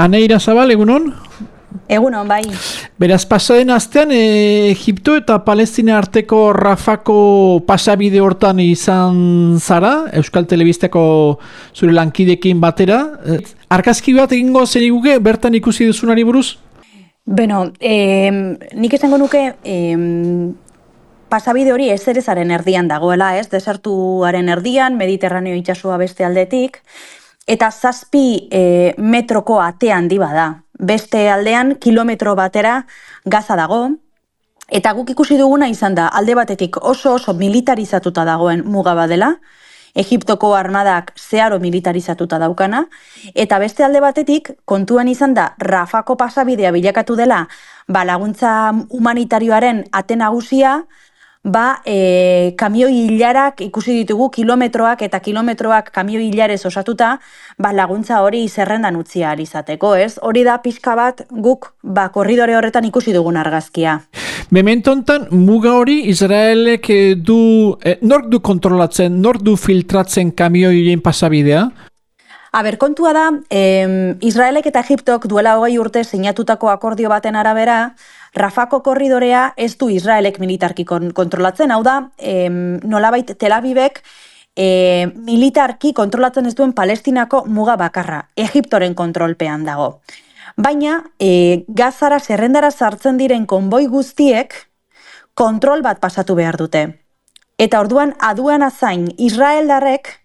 Aneira Zabal, egunon? Egunon, bai. Beraz, pasaden astean, e, Egipto eta Palestina arteko Rafako pasabide hortan izan zara, Euskal Telebisteko zure lankidekin batera. E, Arkazki bat egingo zen iguke, bertan ikusi duzunari buruz? Beno, e, nik esango nuke, e, pasabide hori ez erdian dagoela, ez? Desertuaren erdian, Mediterraneo itxasua beste aldetik, eta zazpi e, metroko ate handi bada. Beste aldean kilometro batera gaza dago, eta guk ikusi duguna izan da alde batetik oso oso militarizatuta dagoen muga badela, Egiptoko armadak zeharo militarizatuta daukana, eta beste alde batetik kontuan izan da Rafako pasabidea bilakatu dela ba, laguntza humanitarioaren ate nagusia, ba, e, kamioi hilarak ikusi ditugu kilometroak eta kilometroak kamioi hilarez osatuta, ba, laguntza hori zerrendan utzia alizateko, ez? Hori da pixka bat guk ba, korridore horretan ikusi dugun argazkia. Mementontan, muga hori Israelek eh, du, eh, nork du kontrolatzen, nork du filtratzen kamioien pasabidea? Aber, kontua da, eh, Israelek eta Egiptok duela hogei urte sinatutako akordio baten arabera, Rafako korridorea ez du Israelek militarki kontrolatzen, hau da, em, nolabait Tel Avivek e, militarki kontrolatzen ez duen Palestinako muga bakarra, Egiptoren kontrolpean dago. Baina, e, gazara zerrendara sartzen diren konboi guztiek kontrol bat pasatu behar dute. Eta orduan, aduan azain, Israeldarrek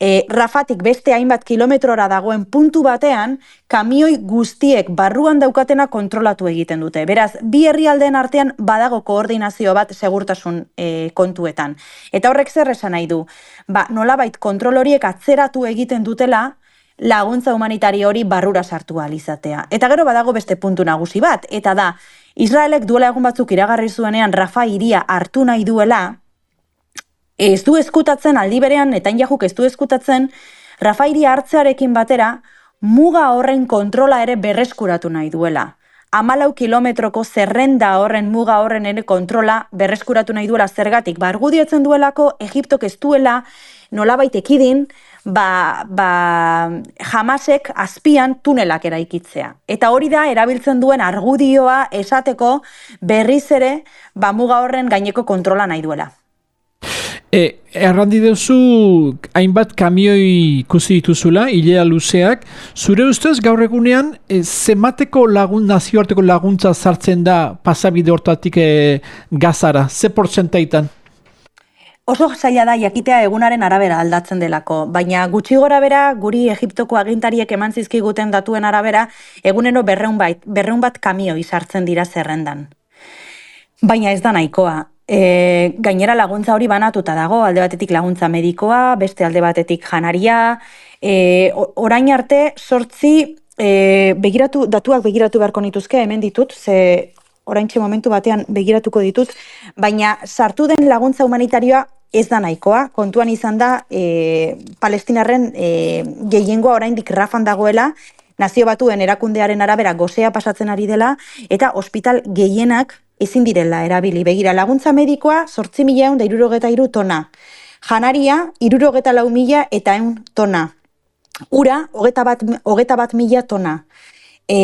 e, rafatik beste hainbat kilometrora dagoen puntu batean, kamioi guztiek barruan daukatena kontrolatu egiten dute. Beraz, bi herrialdeen artean badago koordinazio bat segurtasun e, kontuetan. Eta horrek zer esan nahi du? Ba, nolabait kontrol horiek atzeratu egiten dutela, laguntza humanitari hori barrura sartu alizatea. Eta gero badago beste puntu nagusi bat, eta da, Israelek duela egun batzuk iragarri zuenean Rafa iria hartu nahi duela, ez du eskutatzen aldi berean Netanyahu ez du eskutatzen Rafairi hartzearekin batera muga horren kontrola ere berreskuratu nahi duela. Amalau kilometroko zerrenda horren muga horren ere kontrola berreskuratu nahi duela zergatik. Ba, argudiotzen duelako Egiptok ez duela nolabait ekidin ba, ba, jamasek azpian tunelak eraikitzea. Eta hori da erabiltzen duen argudioa esateko berriz ere ba, muga horren gaineko kontrola nahi duela. E, errandi duzu hainbat kamioi ikusi dituzula, hilea luzeak. Zure ustez gaur egunean, e, zemateko lagun, nazioarteko laguntza sartzen da pasabide hortatik e, gazara? Ze portzentaitan? Oso zaila da jakitea egunaren arabera aldatzen delako, baina gutxi gora bera, guri Egiptoko agintariek eman zizkiguten datuen arabera, egunero berreun, bait, berreun bat kamioi sartzen dira zerrendan. Baina ez da nahikoa, E, gainera laguntza hori banatuta dago, alde batetik laguntza medikoa, beste alde batetik janaria, e, orain arte sortzi e, begiratu, datuak begiratu beharko nituzke, hemen ditut, ze orain momentu batean begiratuko ditut, baina sartu den laguntza humanitarioa ez da nahikoa, kontuan izan da e, palestinarren e, gehiengoa oraindik rafan dagoela, nazio batuen erakundearen arabera gozea pasatzen ari dela, eta ospital gehienak ezin direla erabili. Begira, laguntza medikoa sortzi mila da irurogeta iru tona. Janaria, irurogeta lau mila eta egun tona. Ura, hogeta bat, hogeta bat mila tona. E,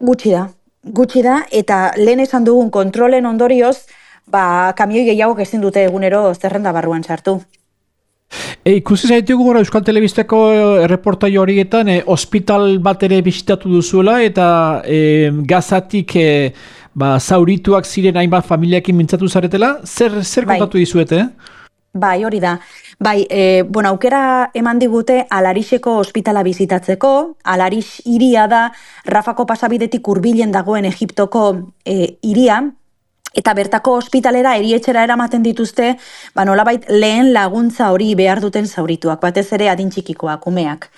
gutxi da, gutxi da, eta lehen esan dugun kontrolen ondorioz, ba, kamioi gehiago ezin dute egunero zerrenda barruan sartu. E, ikusi zaitugu gora Euskal Telebisteko erreportai horietan, e, ospital bat ere bisitatu duzuela, eta e, gazatik e, ba, zaurituak ziren hainbat familiakin mintzatu zaretela, zer, zer bai. kontatu dizuete? Eh? Bai, hori da. Bai, e, bueno, aukera eman digute Alarixeko ospitala bizitatzeko. Alarix iria da Rafako pasabidetik hurbilen dagoen Egiptoko e, iria, eta bertako ospitalera erietxera eramaten dituzte, ba nolabait lehen laguntza hori behar duten zaurituak, batez ere adintxikikoak, umeak.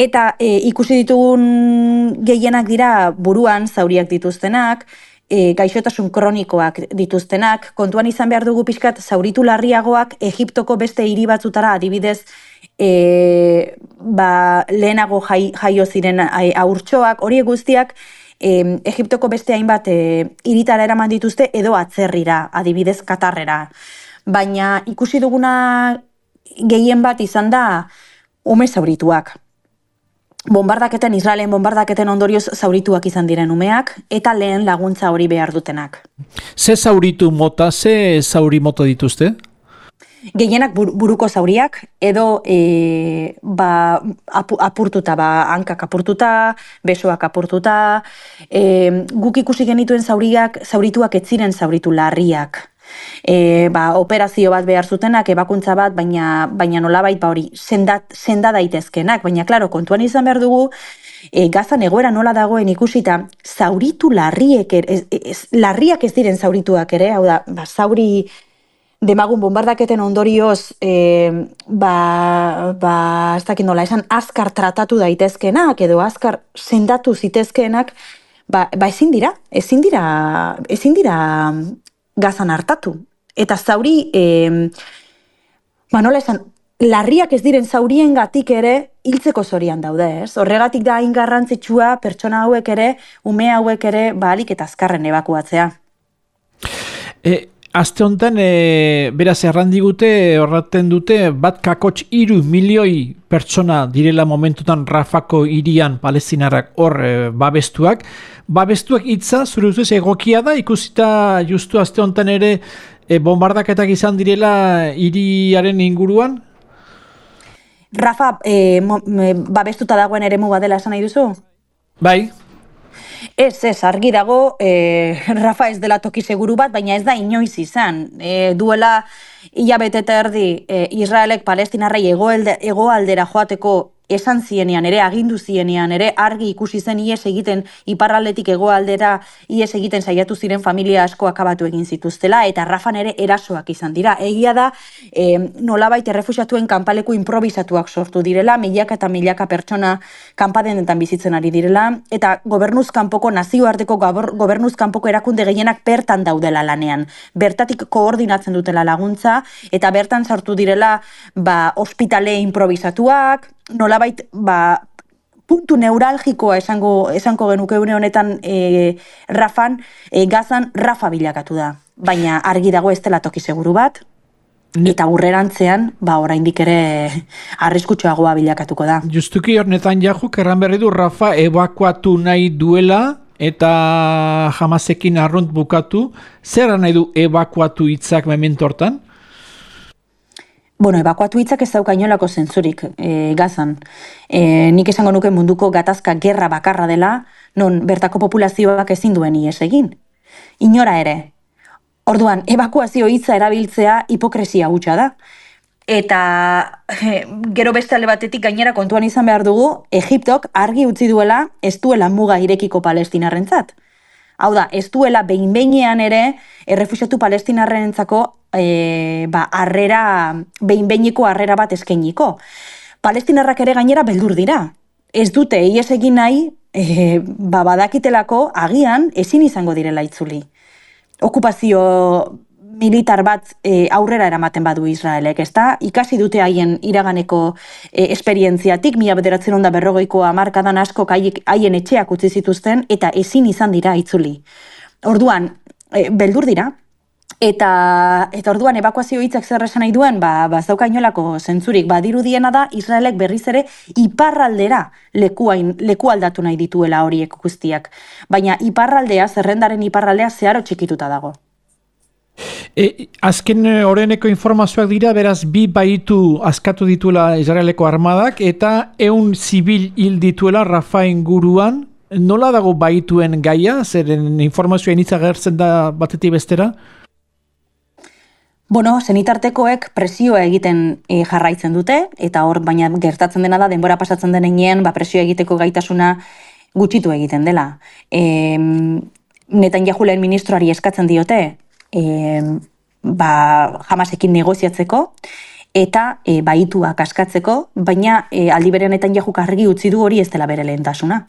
Eta e, ikusi ditugun gehienak dira buruan zauriak dituztenak, e, gaixotasun kronikoak dituztenak, kontuan izan behar dugu pixkat zauritu larriagoak Egiptoko beste hiri batzutara adibidez e, ba, lehenago jai, jaio ziren aurtsoak, hori guztiak e, Egiptoko beste hainbat e, iritara eraman dituzte edo atzerrira, adibidez Katarrera. Baina ikusi duguna gehien bat izan da ume zaurituak. bombardaketen, Israelen bombardaketen ondorioz zaurituak izan diren umeak, eta lehen laguntza hori behar dutenak. Ze zauritu mota, ze zauri mota dituzte? Gehienak buruko zauriak, edo e, ba, apurtuta, ba, hankak apurtuta, besoak apurtuta, e, guk ikusi genituen zauriak, zaurituak ez ziren zauritu larriak, e, ba, operazio bat behar zutenak, ebakuntza bat, baina, baina nolabait ba hori sendat, senda daitezkenak, baina klaro, kontuan izan behar dugu, e, gazan egoera nola dagoen ikusita, zauritu larriek, ez, ez, larriak ez diren zaurituak ere, hau da, ba, zauri demagun bombardaketen ondorioz, e, ba, ba, ez dakit nola, esan azkar tratatu daitezkenak, edo azkar sendatu zitezkeenak, ba, ba ezin dira, ezin dira, ezin dira gazan hartatu. Eta zauri, e, ba nola esan, larriak ez diren zaurien gatik ere hiltzeko zorian daude, ez? Horregatik da hain garrantzitsua pertsona hauek ere, ume hauek ere, balik eta azkarren ebakuatzea. E, Aste honetan, e, beraz errandigute, horreten dute, bat kakots iru milioi pertsona direla momentutan Rafako irian palestinarak hor e, babestuak. Babestuak hitza, zure duzuz, egokia da, ikusita justu aste honetan ere e, bombardaketak izan direla iriaren inguruan? Rafa, e, babestuta dagoen ere muga dela esan nahi duzu? Bai. Ez, ez, argi dago, e, Rafa ez dela toki seguru bat, baina ez da inoiz izan. E, duela, hilabete erdi, e, Israelek palestinarrei egoaldera joateko esan zienean ere, agindu zienean ere, argi ikusi zen ies egiten iparraldetik egoaldera ies egiten saiatu ziren familia asko akabatu egin zituztela, eta Rafan ere erasoak izan dira. Egia da, e, nolabait errefusiatuen kanpaleku improvisatuak sortu direla, milaka eta milaka pertsona kanpadenetan bizitzen ari direla, eta gobernuzkanpoko, nazioarteko gobernuzkanpoko erakunde gehienak bertan daudela lanean. Bertatik koordinatzen dutela laguntza, eta bertan sartu direla ba, ospitale improvisatuak, nolabait ba, puntu neuralgikoa esango esango genuke une honetan e, Rafan e, Gazan Rafa bilakatu da. Baina argi dago ez dela toki seguru bat. Eta burrerantzean, ba, oraindik ere arriskutsuagoa bilakatuko da. Justuki hornetan jahu, kerran berri du Rafa evakuatu nahi duela, eta jamasekin arrunt bukatu, zer nahi du evakuatu hitzak memento hortan? Bueno, ebakuatu hitzak ez dauka inolako zentzurik e, gazan. E, nik esango nuke munduko gatazka gerra bakarra dela, non bertako populazioak ezin duen ies egin. Inora ere. Orduan, ebakuazio hitza erabiltzea hipokresia hutsa da. Eta e, gero beste alde batetik gainera kontuan izan behar dugu, Egiptok argi utzi duela ez duela muga irekiko palestinarrentzat. Hau da, ez duela behin behinean ere errefusiatu palestinarrentzako e, ba, arrera, behin behiniko arrera bat eskainiko. Palestinarrak ere gainera beldur dira. Ez dute, ies egin nahi, e, ba, badakitelako agian ezin izango direla itzuli. Okupazio militar bat e, aurrera eramaten badu Israelek, ezta? Ikasi dute haien iraganeko e, esperientziatik, mila bederatzen onda berrogeiko amarkadan asko haien etxeak utzi zituzten, eta ezin izan dira itzuli. Orduan, e, beldur dira, Eta, eta orduan evakuazio hitzak zer esan nahi duen, ba, ba zauka inolako zentzurik, badirudiena da Israelek berriz ere iparraldera lekuain, leku aldatu nahi dituela horiek guztiak. Baina iparraldea, zerrendaren iparraldea zeharo txikituta dago. E, azken horreneko eh, informazioak dira, beraz, bi baitu askatu dituela Israeleko armadak, eta eun zibil hil dituela Rafaen guruan, nola dago baituen gaia, zeren informazioa initza gertzen da batetik bestera? Bueno, zenitartekoek presioa egiten e, jarraitzen dute, eta hor, baina gertatzen dena da, denbora pasatzen denean, ba, presioa egiteko gaitasuna gutxitu egiten dela. E, netan jahulen ministroari eskatzen diote, e, ba, jamasekin negoziatzeko, eta e, baituak askatzeko, baina e, aldi berenetan jajuk argi utzi du hori ez dela bere lehentasuna.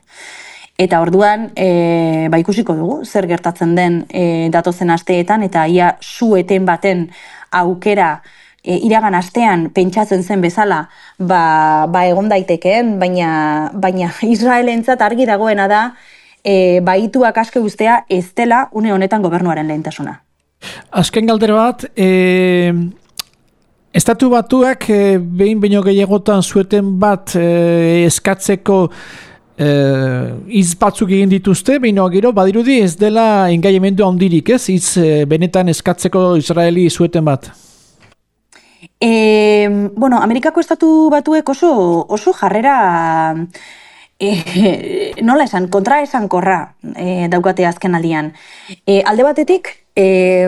Eta orduan, e, ba ikusiko dugu, zer gertatzen den e, datozen asteetan, eta ia sueten baten aukera e, iragan astean pentsatzen zen bezala, ba, ba egon daitekeen, baina, baina Israelentzat argi dagoena da, e, baituak aske ustea ez dela une honetan gobernuaren lehentasuna. Azken galdera bat, e, Estatu batuak e, behin baino gehiagotan zueten bat e, eskatzeko e, iz batzuk egin dituzte, baino gero badirudi ez dela engaiamendu handirik ez, iz benetan eskatzeko Israeli zueten bat. E, bueno, Amerikako estatu batuek oso, oso jarrera e, nola esan, kontra esan korra e, daukate azken aldian. E, alde batetik, e,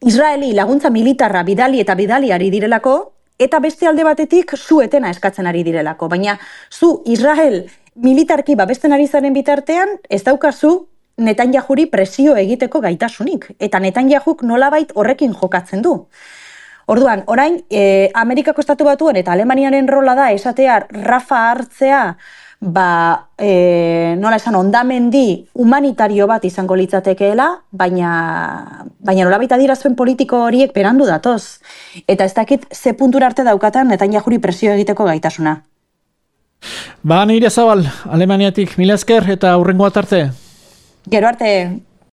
Israeli laguntza militarra bidali eta bidali ari direlako, eta beste alde batetik zuetena eskatzen ari direlako. Baina zu Israel militarki babesten ari zaren bitartean, ez daukazu Netanyahuri presio egiteko gaitasunik. Eta Netanyahuk nolabait horrekin jokatzen du. Orduan, orain, e, Amerikako estatu batuen eta Alemaniaren rola da esatea Rafa hartzea, ba, e, nola esan, ondamendi humanitario bat izango litzatekeela, baina, baina nola baita dirazuen politiko horiek perandu datoz. Eta ez dakit ze puntura arte daukatan netan jahuri presio egiteko gaitasuna. Ba, nire zabal, Alemaniatik, mila esker eta hurrengo atarte. Gero arte.